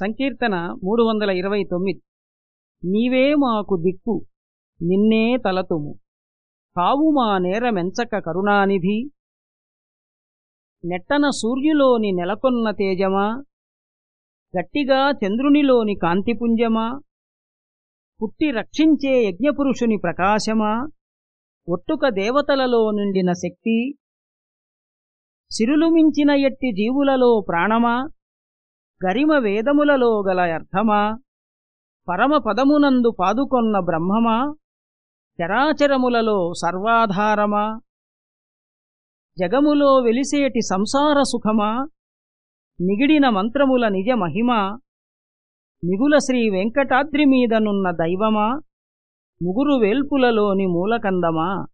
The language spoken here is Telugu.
సంకీర్తన మూడు వందల ఇరవై తొమ్మిది. నీవే మాకు దిక్కు నిన్నే తలతుము. కావు మా నేరమెంచక కరుణానిధి. నెట్టన సూర్యులోని నెలకొన్న తేజమా? గట్టిగా చంద్రునిలోని కాంతిపుంజమా? పుట్టి రక్షించే యజ్ఞపురుషుని ప్రకాశమా? ఒట్టుక దేవతలలో నిండిన శక్తి. సిరులుమించిన ఎట్టి జీవులలో ప్రాణమా? గరిమ వేదములలో గల అర్థమా? పరమపదమునందు పాదుకొన్న బ్రహ్మమా? చరాచరములలో సర్వాధారమా? జగములో వెలిసేటి సంసార సుఖమా? నిగిడిన మంత్రముల నిజ మహిమా? మిగుల శ్రీ వెంకటాద్రి మీదనున్న దైవమా? ముగురు వేల్పులలోని మూలకందమా?